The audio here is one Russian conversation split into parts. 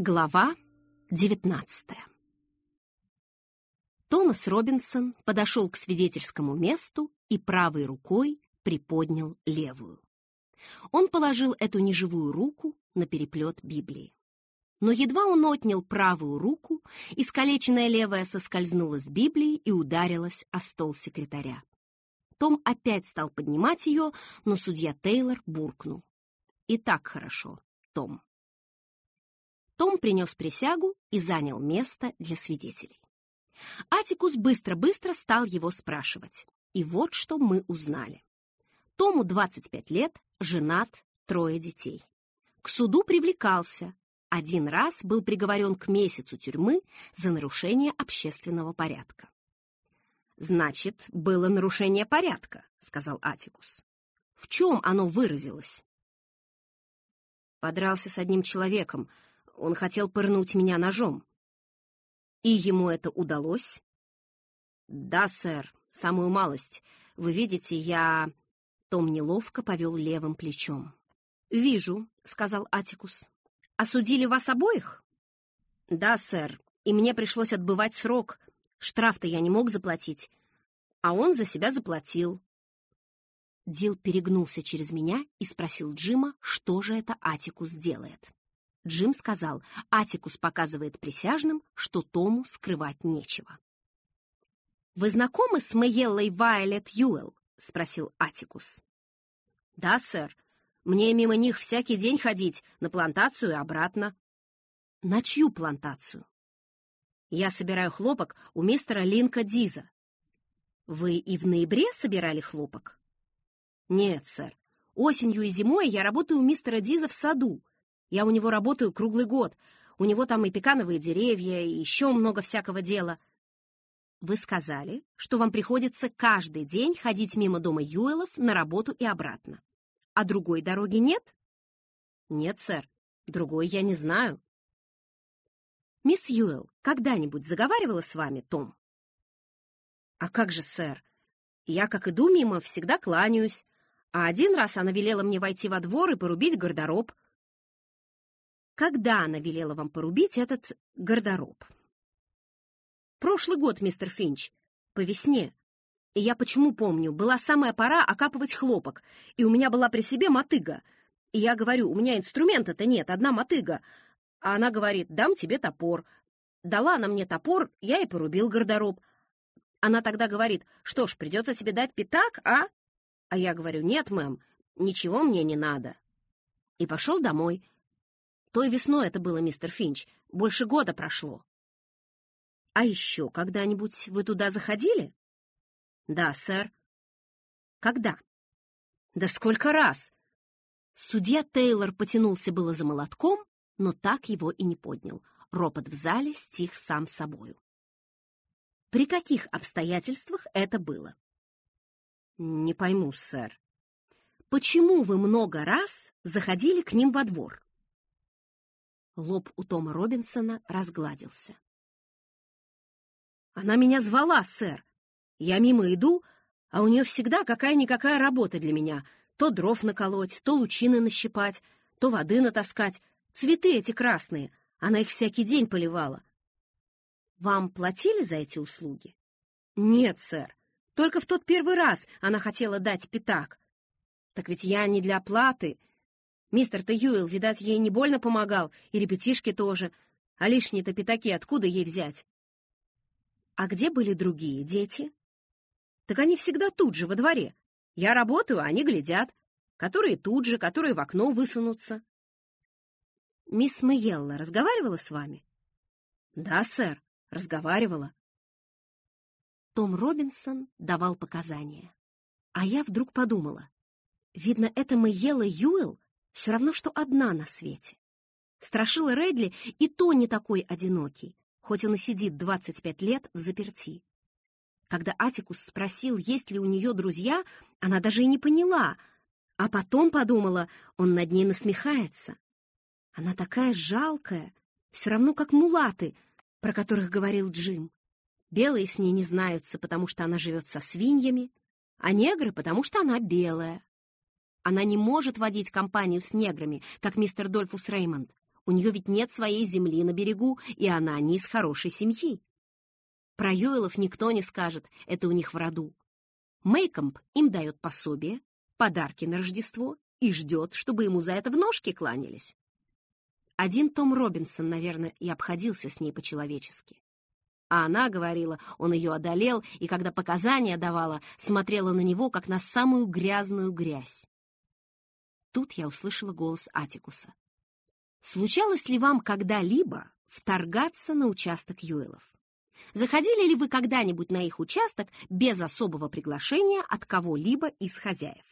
Глава 19 Томас Робинсон подошел к свидетельскому месту и правой рукой приподнял левую. Он положил эту неживую руку на переплет Библии. Но едва он отнял правую руку, искалеченная левая соскользнула с Библии и ударилась о стол секретаря. Том опять стал поднимать ее, но судья Тейлор буркнул. «И так хорошо, Том». Том принес присягу и занял место для свидетелей. Атикус быстро-быстро стал его спрашивать. И вот что мы узнали. Тому 25 лет, женат, трое детей. К суду привлекался. Один раз был приговорен к месяцу тюрьмы за нарушение общественного порядка. «Значит, было нарушение порядка», — сказал Атикус. «В чем оно выразилось?» Подрался с одним человеком, он хотел пырнуть меня ножом. И ему это удалось? Да, сэр, самую малость. Вы видите, я... Том неловко повел левым плечом. «Вижу», — сказал Атикус. «Осудили вас обоих?» «Да, сэр, и мне пришлось отбывать срок. Штраф-то я не мог заплатить, а он за себя заплатил». Дил перегнулся через меня и спросил Джима, что же это Атикус делает. Джим сказал, Атикус показывает присяжным, что Тому скрывать нечего. «Вы знакомы с Мэйеллой Вайлет Юэлл?» — спросил Атикус. «Да, сэр. Мне мимо них всякий день ходить, на плантацию и обратно». «На чью плантацию?» «Я собираю хлопок у мистера Линка Диза». «Вы и в ноябре собирали хлопок?» «Нет, сэр. Осенью и зимой я работаю у мистера Диза в саду, я у него работаю круглый год. У него там и пекановые деревья, и еще много всякого дела. Вы сказали, что вам приходится каждый день ходить мимо дома Юэлов на работу и обратно. А другой дороги нет? Нет, сэр. Другой я не знаю. Мисс Юэл когда-нибудь заговаривала с вами, Том? А как же, сэр? Я, как иду мимо, всегда кланяюсь. А один раз она велела мне войти во двор и порубить гардероб — когда она велела вам порубить этот гардероб? Прошлый год, мистер Финч, по весне. Я почему помню, была самая пора окапывать хлопок, и у меня была при себе мотыга. И я говорю, у меня инструмента-то нет, одна мотыга. А она говорит, дам тебе топор. Дала она мне топор, я и порубил гардероб. Она тогда говорит, что ж, придется тебе дать пятак, а? А я говорю, нет, мэм, ничего мне не надо. И пошел домой. Той весной это было, мистер Финч. Больше года прошло. А еще когда-нибудь вы туда заходили? Да, сэр. Когда? Да сколько раз? Судья Тейлор потянулся было за молотком, но так его и не поднял. Ропот в зале стих сам собою. При каких обстоятельствах это было? Не пойму, сэр. Почему вы много раз заходили к ним во двор? Лоб у Тома Робинсона разгладился. «Она меня звала, сэр. Я мимо иду, а у нее всегда какая-никакая работа для меня. То дров наколоть, то лучины нащипать, то воды натаскать. Цветы эти красные, она их всякий день поливала. Вам платили за эти услуги? Нет, сэр. Только в тот первый раз она хотела дать пятак. Так ведь я не для оплаты, Мистер-то Юэл, видать, ей не больно помогал, и ребятишки тоже. А лишние-то пятаки откуда ей взять? А где были другие дети? Так они всегда тут же, во дворе. Я работаю, а они глядят. Которые тут же, которые в окно высунутся. Мисс Мэйелла разговаривала с вами? Да, сэр, разговаривала. Том Робинсон давал показания. А я вдруг подумала. Видно, это Мэйелла Юэл все равно, что одна на свете. Страшила Редли и то не такой одинокий, хоть он и сидит 25 лет в заперти. Когда Атикус спросил, есть ли у нее друзья, она даже и не поняла, а потом подумала, он над ней насмехается. Она такая жалкая, все равно как мулаты, про которых говорил Джим. Белые с ней не знаются, потому что она живет со свиньями, а негры, потому что она белая. Она не может водить компанию с неграми, как мистер Дольфус Реймонд. У нее ведь нет своей земли на берегу, и она не из хорошей семьи. Про Юэлов никто не скажет, это у них в роду. Мейкомп им дает пособие, подарки на Рождество и ждет, чтобы ему за это в ножки кланялись. Один Том Робинсон, наверное, и обходился с ней по-человечески. А она говорила, он ее одолел, и когда показания давала, смотрела на него, как на самую грязную грязь. Тут я услышала голос Атикуса. «Случалось ли вам когда-либо вторгаться на участок Юэлов? Заходили ли вы когда-нибудь на их участок без особого приглашения от кого-либо из хозяев?»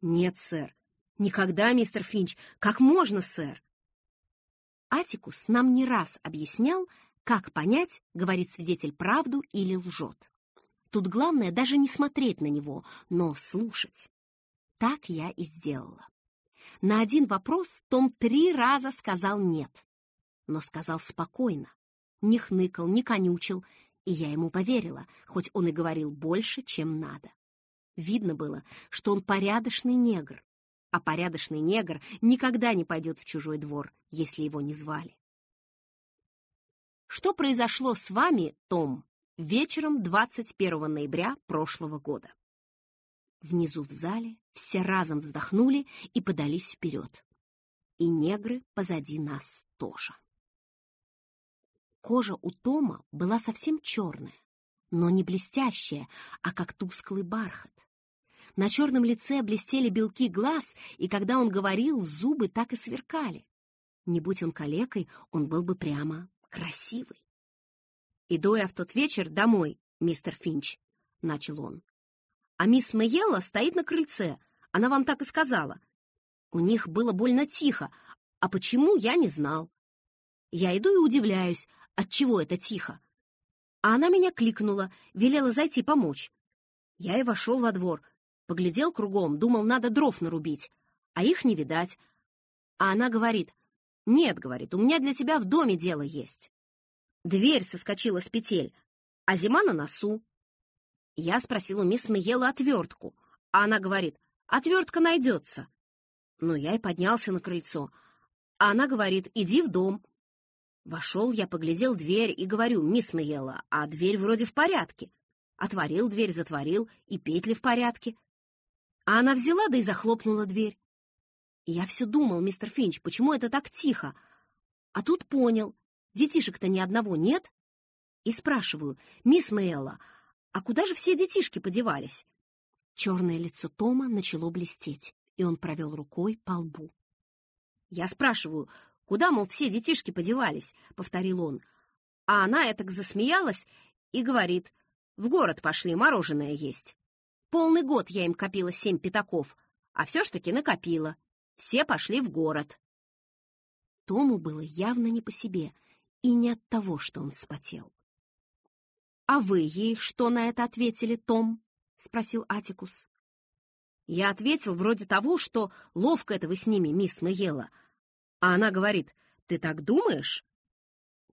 «Нет, сэр. Никогда, мистер Финч. Как можно, сэр?» Атикус нам не раз объяснял, как понять, говорит свидетель правду или лжет. Тут главное даже не смотреть на него, но слушать. Так я и сделала. На один вопрос Том три раза сказал «нет», но сказал спокойно, не хныкал, не конючил, и я ему поверила, хоть он и говорил больше, чем надо. Видно было, что он порядочный негр, а порядочный негр никогда не пойдет в чужой двор, если его не звали. Что произошло с вами, Том, вечером 21 ноября прошлого года? Внизу в зале все разом вздохнули и подались вперед. И негры позади нас тоже. Кожа у Тома была совсем черная, но не блестящая, а как тусклый бархат. На черном лице блестели белки глаз, и когда он говорил, зубы так и сверкали. Не будь он калекой, он был бы прямо красивый. «Иду я в тот вечер домой, мистер Финч», — начал он. «А мисс Мэйелла стоит на крыльце, она вам так и сказала. У них было больно тихо, а почему, я не знал. Я иду и удивляюсь, от чего это тихо. А она меня кликнула, велела зайти помочь. Я и вошел во двор, поглядел кругом, думал, надо дров нарубить, а их не видать. А она говорит, «Нет, — говорит, — у меня для тебя в доме дело есть». Дверь соскочила с петель, а зима на носу. Я спросил у мисс Миела отвертку, а она говорит, «Отвертка найдется». Ну, я и поднялся на крыльцо, а она говорит, «Иди в дом». Вошел я, поглядел дверь и говорю, «Мисс Миела, а дверь вроде в порядке». Отворил дверь, затворил, и петли в порядке. А она взяла, да и захлопнула дверь. И я все думал, мистер Финч, почему это так тихо? А тут понял, детишек-то ни одного нет. И спрашиваю, мисс Мэйла, а куда же все детишки подевались? Черное лицо Тома начало блестеть, и он провел рукой по лбу. Я спрашиваю, куда, мол, все детишки подевались, — повторил он. А она этак засмеялась и говорит, в город пошли мороженое есть. Полный год я им копила семь пятаков, а все ж таки накопила. Все пошли в город. Тому было явно не по себе, и не от того, что он вспотел. «А вы ей что на это ответили, Том?» — спросил Атикус. Я ответил вроде того, что ловко это вы с ними, мисс Мэйела. А она говорит, «Ты так думаешь?»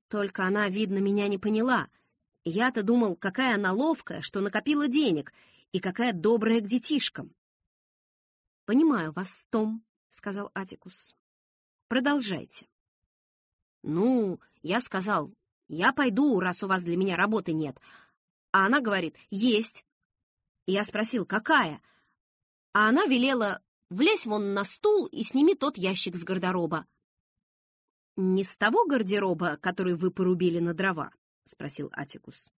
Только она, видно, меня не поняла. Я-то думал, какая она ловкая, что накопила денег, и какая добрая к детишкам. «Понимаю вас, Том», — сказал Атикус. «Продолжайте». «Ну, я сказал, я пойду, раз у вас для меня работы нет». А она говорит, «Есть». Я спросил, «Какая?» А она велела, «Влезь вон на стул и сними тот ящик с гардероба». «Не с того гардероба, который вы порубили на дрова?» — спросил Атикус.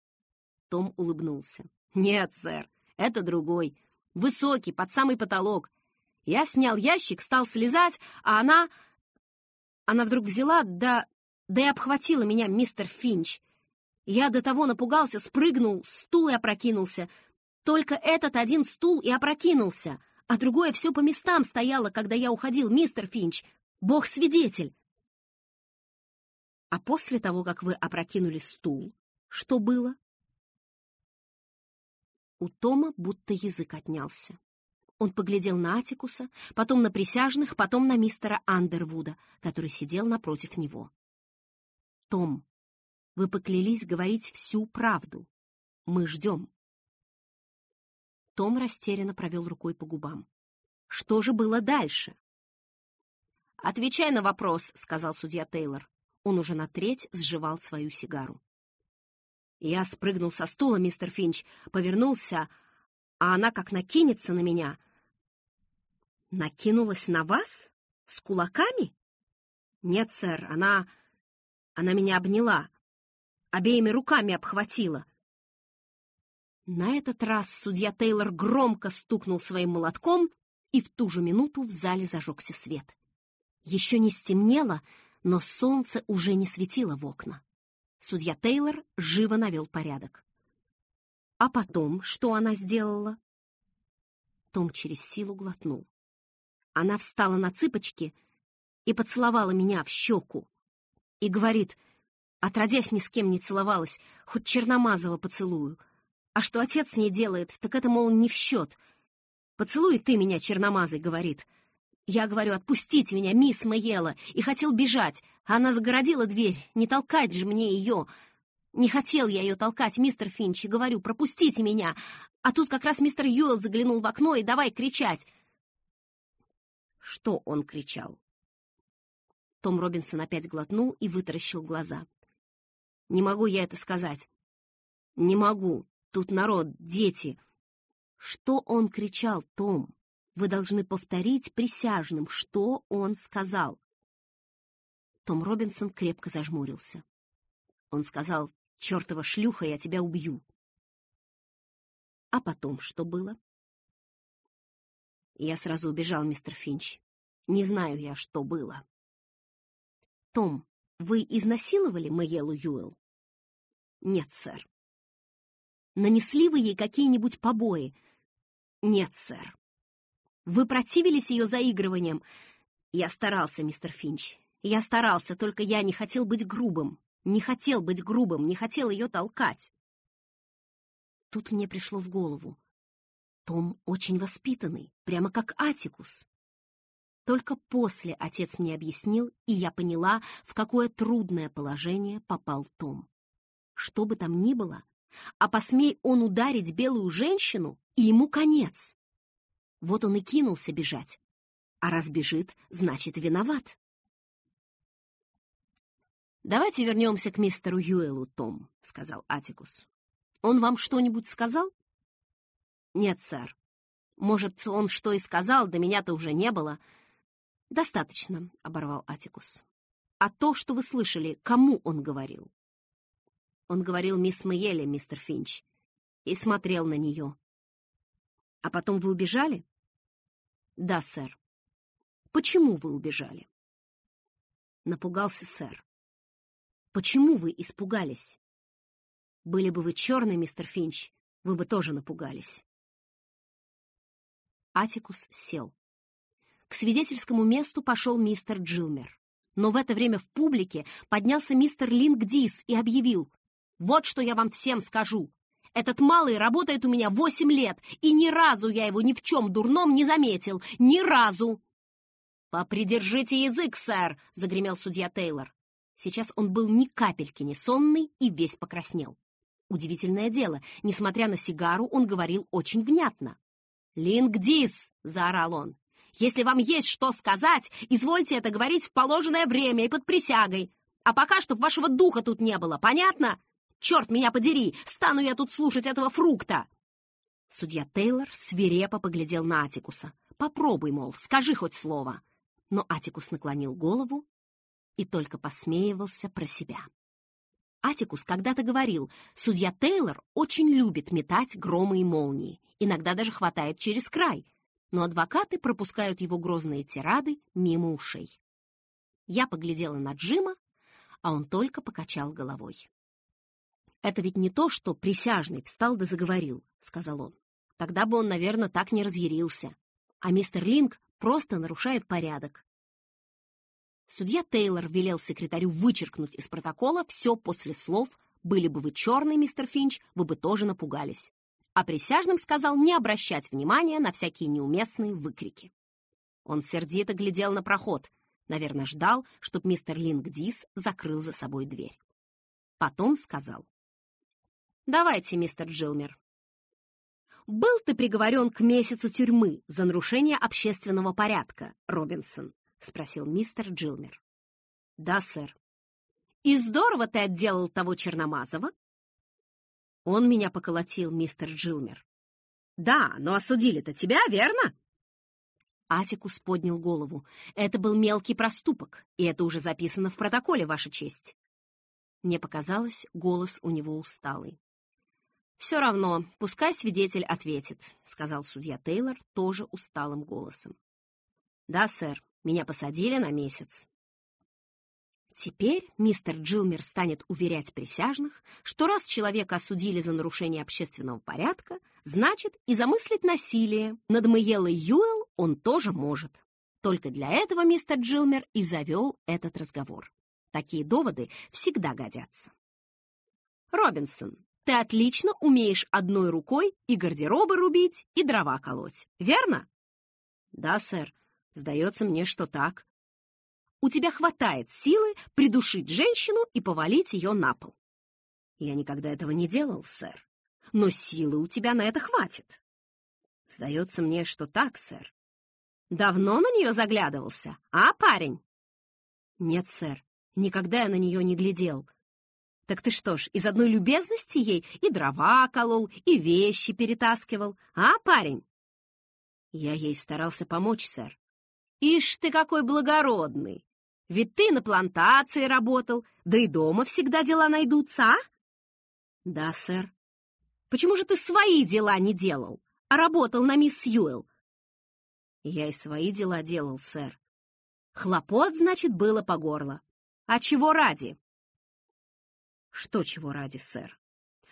Том улыбнулся. «Нет, сэр, это другой. Высокий, под самый потолок. Я снял ящик, стал слезать, а она... Она вдруг взяла, да... да и обхватила меня мистер Финч. Я до того напугался, спрыгнул, стул и опрокинулся. Только этот один стул и опрокинулся, а другое все по местам стояло, когда я уходил, мистер Финч. Бог свидетель. А после того, как вы опрокинули стул, что было? У Тома будто язык отнялся. Он поглядел на Атикуса, потом на присяжных, потом на мистера Андервуда, который сидел напротив него. «Том, вы поклялись говорить всю правду. Мы ждем». Том растерянно провел рукой по губам. «Что же было дальше?» «Отвечай на вопрос», — сказал судья Тейлор. Он уже на треть сживал свою сигару. Я спрыгнул со стула, мистер Финч, повернулся, а она как накинется на меня. Накинулась на вас? С кулаками? Нет, сэр, она... Она меня обняла, обеими руками обхватила. На этот раз судья Тейлор громко стукнул своим молотком, и в ту же минуту в зале зажегся свет. Еще не стемнело, но солнце уже не светило в окна. Судья Тейлор живо навел порядок. А потом, что она сделала? Том через силу глотнул. Она встала на цыпочки и поцеловала меня в щеку. И говорит, отродясь ни с кем не целовалась, хоть Черномазова поцелую. А что отец с ней делает, так это, мол, не в счет. «Поцелуй ты меня, Черномазый», — говорит. Я говорю, отпустите меня, мисс Мэйела, и хотел бежать. Она загородила дверь, не толкать же мне ее. Не хотел я ее толкать, мистер Финч, и говорю, пропустите меня. А тут как раз мистер Юэлл заглянул в окно и давай кричать. Что он кричал? Том Робинсон опять глотнул и вытаращил глаза. «Не могу я это сказать. Не могу. Тут народ, дети». Что он кричал, Том? Вы должны повторить присяжным, что он сказал. Том Робинсон крепко зажмурился. Он сказал, «Чертова шлюха, я тебя убью». А потом что было? Я сразу убежал, мистер Финч. Не знаю я, что было. Том, вы изнасиловали Мэйелу Юэлл? Нет, сэр. Нанесли вы ей какие-нибудь побои? Нет, сэр. Вы противились ее заигрываниям? Я старался, мистер Финч. Я старался, только я не хотел быть грубым. Не хотел быть грубым, не хотел ее толкать. Тут мне пришло в голову. Том очень воспитанный, прямо как Атикус. Только после отец мне объяснил, и я поняла, в какое трудное положение попал Том. Что бы там ни было, а посмей он ударить белую женщину, и ему конец. Вот он и кинулся бежать. А раз бежит, значит, виноват. «Давайте вернемся к мистеру Юэлу, Том», — сказал Атикус. «Он вам что-нибудь сказал?» «Нет, сэр. Может, он что и сказал, да меня-то уже не было». «Достаточно», — оборвал Атикус. «А то, что вы слышали, кому он говорил?» Он говорил мисс Мэйеле, мистер Финч, и смотрел на нее. «А потом вы убежали?» «Да, сэр». «Почему вы убежали?» «Напугался, сэр». «Почему вы испугались?» «Были бы вы черный, мистер Финч, вы бы тоже напугались». Атикус сел. К свидетельскому месту пошел мистер Джилмер. Но в это время в публике поднялся мистер Лингдис и объявил «Вот что я вам всем скажу. Этот малый работает у меня восемь лет, и ни разу я его ни в чем дурном не заметил. Ни разу!» «Попридержите язык, сэр!» — загремел судья Тейлор. Сейчас он был ни капельки не сонный и весь покраснел. Удивительное дело, несмотря на сигару, он говорил очень внятно. «Лингдис!» — заорал он. «Если вам есть что сказать, извольте это говорить в положенное время и под присягой. А пока, чтоб вашего духа тут не было, понятно? Черт меня подери, стану я тут слушать этого фрукта!» Судья Тейлор свирепо поглядел на Атикуса. «Попробуй, мол, скажи хоть слово». Но Атикус наклонил голову и только посмеивался про себя. Атикус когда-то говорил, судья Тейлор очень любит метать громы и молнии, иногда даже хватает через край, но адвокаты пропускают его грозные тирады мимо ушей. Я поглядела на Джима, а он только покачал головой. «Это ведь не то, что присяжный встал да заговорил», — сказал он. «Тогда бы он, наверное, так не разъярился. А мистер Линк просто нарушает порядок». Судья Тейлор велел секретарю вычеркнуть из протокола все после слов «Были бы вы черный, мистер Финч, вы бы тоже напугались». А присяжным сказал не обращать внимания на всякие неуместные выкрики. Он сердито глядел на проход, наверное, ждал, чтоб мистер Линк Дис закрыл за собой дверь. Потом сказал. Давайте, мистер Джилмер. Был ты приговорен к месяцу тюрьмы за нарушение общественного порядка, Робинсон, спросил мистер Джилмер. Да, сэр. И здорово ты отделал того Черномазова? Он меня поколотил, мистер Джилмер. Да, но осудили-то тебя, верно? Атикус поднял голову. Это был мелкий проступок, и это уже записано в протоколе, Ваша честь. Мне показалось, голос у него усталый. «Все равно, пускай свидетель ответит», — сказал судья Тейлор тоже усталым голосом. «Да, сэр, меня посадили на месяц». Теперь мистер Джилмер станет уверять присяжных, что раз человека осудили за нарушение общественного порядка, значит, и замыслить насилие над Мэйеллой Юэл он тоже может. Только для этого мистер Джилмер и завел этот разговор. Такие доводы всегда годятся. Робинсон, ты отлично умеешь одной рукой и гардеробы рубить, и дрова колоть, верно? Да, сэр. Сдается мне, что так. У тебя хватает силы придушить женщину и повалить ее на пол. Я никогда этого не делал, сэр. Но силы у тебя на это хватит. Сдается мне, что так, сэр. Давно на нее заглядывался, а, парень? Нет, сэр. Никогда я на нее не глядел. Так ты что ж, из одной любезности ей и дрова колол, и вещи перетаскивал, а, парень? Я ей старался помочь, сэр. Ишь ты какой благородный! Ведь ты на плантации работал, да и дома всегда дела найдутся, а? Да, сэр. Почему же ты свои дела не делал, а работал на мисс Сьюэлл? Я и свои дела делал, сэр. Хлопот, значит, было по горло. А чего ради? Что чего ради, сэр?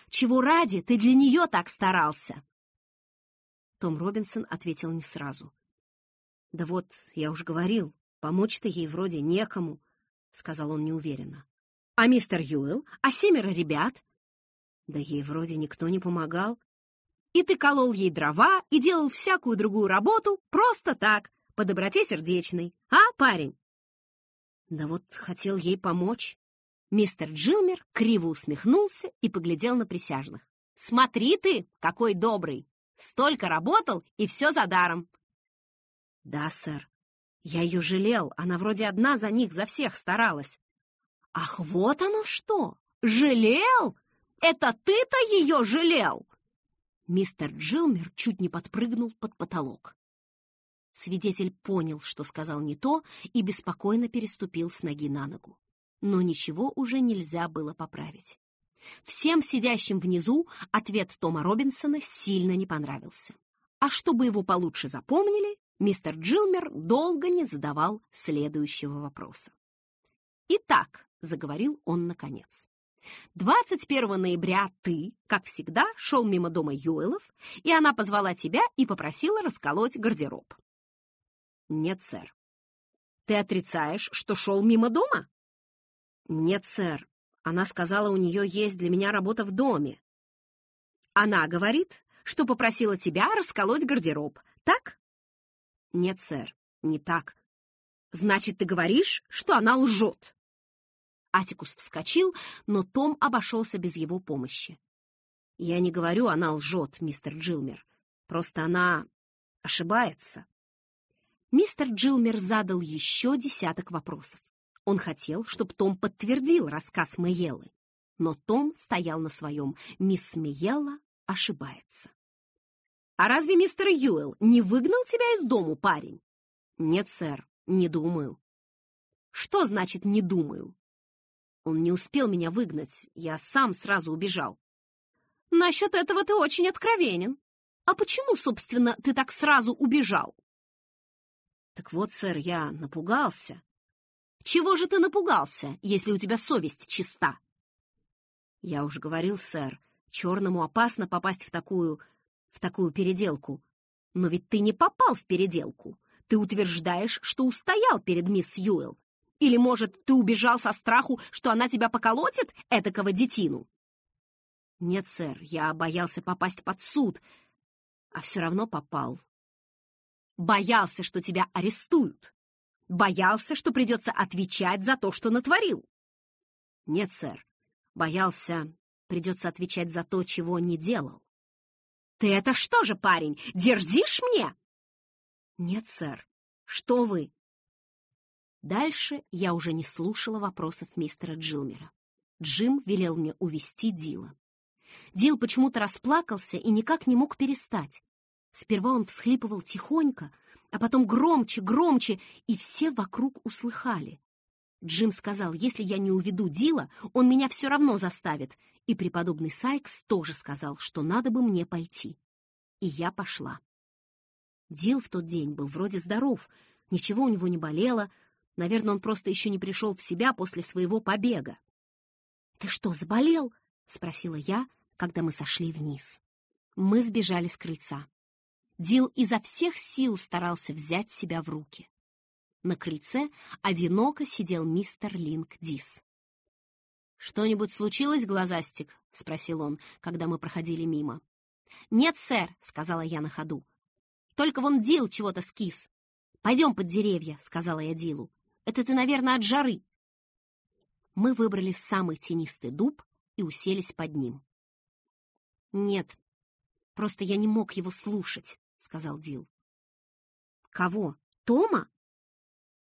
Чего ради ты для нее так старался? Том Робинсон ответил не сразу. Да вот, я уж говорил, помочь-то ей вроде некому, сказал он неуверенно. А мистер Юэлл? А семеро ребят? Да ей вроде никто не помогал. И ты колол ей дрова и делал всякую другую работу просто так, по доброте сердечной. А, парень? Да вот хотел ей помочь. Мистер Джилмер криво усмехнулся и поглядел на присяжных. «Смотри ты, какой добрый! Столько работал, и все за даром!» «Да, сэр. Я ее жалел, она вроде одна за них, за всех старалась». «Ах, вот оно что! Жалел? Это ты-то ее жалел?» Мистер Джилмер чуть не подпрыгнул под потолок. Свидетель понял, что сказал не то, и беспокойно переступил с ноги на ногу. Но ничего уже нельзя было поправить. Всем сидящим внизу ответ Тома Робинсона сильно не понравился. А чтобы его получше запомнили, мистер Джилмер долго не задавал следующего вопроса. «Итак», — заговорил он наконец, 21 ноября ты, как всегда, шел мимо дома Юэлов, и она позвала тебя и попросила расколоть гардероб. «Нет, сэр». «Ты отрицаешь, что шел мимо дома?» «Нет, сэр. Она сказала, у нее есть для меня работа в доме». «Она говорит, что попросила тебя расколоть гардероб, так?» «Нет, сэр, не так». «Значит, ты говоришь, что она лжет?» Атикус вскочил, но Том обошелся без его помощи. «Я не говорю, она лжет, мистер Джилмер. Просто она ошибается». Мистер Джилмер задал еще десяток вопросов. Он хотел, чтобы Том подтвердил рассказ Мэйеллы. Но Том стоял на своем. Мисс Мэйелла ошибается. «А разве мистер Юэлл не выгнал тебя из дому, парень?» «Нет, сэр, не думаю». «Что значит «не думаю»?» «Он не успел меня выгнать, я сам сразу убежал». «Насчет этого ты очень откровенен. А почему, собственно, ты так сразу убежал?» Так вот, сэр, я напугался. Чего же ты напугался, если у тебя совесть чиста? Я уже говорил, сэр, черному опасно попасть в такую... в такую переделку. Но ведь ты не попал в переделку. Ты утверждаешь, что устоял перед мисс Юэлл. Или, может, ты убежал со страху, что она тебя поколотит, этакого детину? Нет, сэр, я боялся попасть под суд, а все равно попал. Боялся, что тебя арестуют. Боялся, что придется отвечать за то, что натворил. Нет, сэр. Боялся, придется отвечать за то, чего не делал. Ты это что же, парень, дерзишь мне? Нет, сэр. Что вы? Дальше я уже не слушала вопросов мистера Джилмера. Джим велел мне увести Дила. Дил почему-то расплакался и никак не мог перестать. Сперва он всхлипывал тихонько, а потом громче, громче, и все вокруг услыхали. Джим сказал, если я не уведу Дила, он меня все равно заставит, и преподобный Сайкс тоже сказал, что надо бы мне пойти. И я пошла. Дил в тот день был вроде здоров, ничего у него не болело, наверное, он просто еще не пришел в себя после своего побега. «Ты что, заболел?» — спросила я, когда мы сошли вниз. Мы сбежали с крыльца. Дил изо всех сил старался взять себя в руки. На крыльце одиноко сидел мистер Линк Дис. «Что-нибудь случилось, глазастик?» — спросил он, когда мы проходили мимо. «Нет, сэр», — сказала я на ходу. «Только вон Дил чего-то скис. Пойдем под деревья», — сказала я Дилу. «Это ты, наверное, от жары». Мы выбрали самый тенистый дуб и уселись под ним. «Нет, просто я не мог его слушать», — сказал Дил. «Кого? Тома?»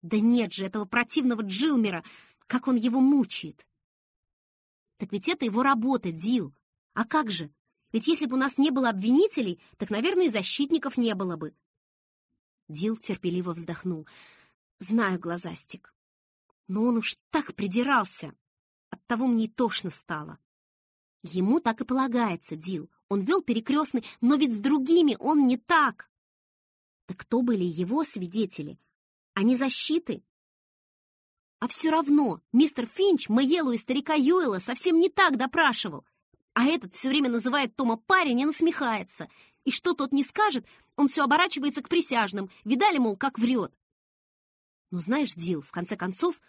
Да нет же, этого противного Джилмера, как он его мучает. Так ведь это его работа, Дил. А как же? Ведь если бы у нас не было обвинителей, так, наверное, и защитников не было бы. Дил терпеливо вздохнул. Знаю, глазастик. Но он уж так придирался. Оттого мне и тошно стало. Ему так и полагается, Дил. Он вел перекрестный, но ведь с другими он не так. Так кто были его свидетели? А не защиты. А все равно мистер Финч Мэелу и старика Юэла совсем не так допрашивал. А этот все время называет Тома парень и насмехается. И что тот не скажет, он все оборачивается к присяжным. Видали, мол, как врет. Ну, знаешь, Дил, в конце концов,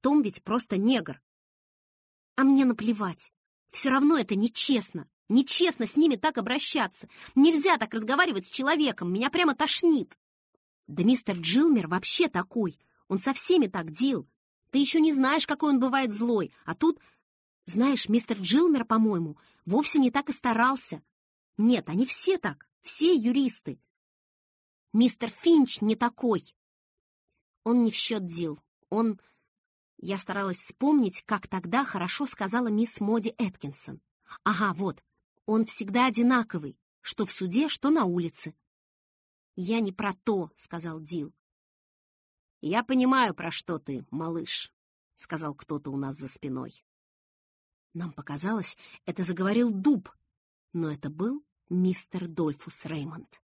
Том ведь просто негр. А мне наплевать. Все равно это нечестно. Нечестно с ними так обращаться. Нельзя так разговаривать с человеком. Меня прямо тошнит. Да мистер Джилмер вообще такой. Он со всеми так, Дил. Ты еще не знаешь, какой он бывает злой. А тут, знаешь, мистер Джилмер, по-моему, вовсе не так и старался. Нет, они все так, все юристы. Мистер Финч не такой. Он не в счет Дил. Он... Я старалась вспомнить, как тогда хорошо сказала мисс Моди Эткинсон. Ага, вот. Он всегда одинаковый, что в суде, что на улице. «Я не про то», — сказал Дил. «Я понимаю, про что ты, малыш», — сказал кто-то у нас за спиной. Нам показалось, это заговорил дуб, но это был мистер Дольфус Реймонд.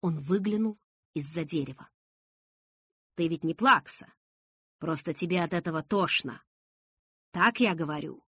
Он выглянул из-за дерева. «Ты ведь не плакса, просто тебе от этого тошно. Так я говорю».